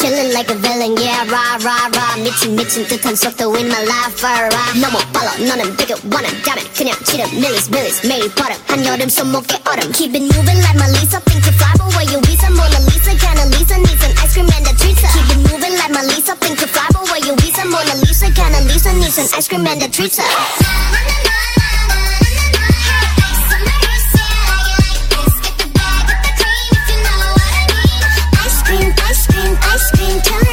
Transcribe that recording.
chillin' like a villain yeah rah rah rah 미친 미친 듯한 속도 in my life alright 너무 빨라 너는 되게 원한다면 그냥 치는 밀리스 밀리스 매일 버릇 한여름 손목에 얼음 Keep it moving like my Lisa Think you fly but where you Visa Mona Lisa kinda Lisa needs an ice cream and a treat Keep it moving like my Lisa Think you fly but where you Visa Mona Lisa kinda Lisa needs an ice cream and a treat ice cream time.